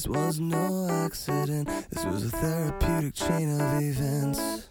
This was no accident, this was a therapeutic chain of events.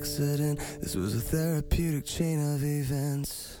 accident. This was a therapeutic chain of events.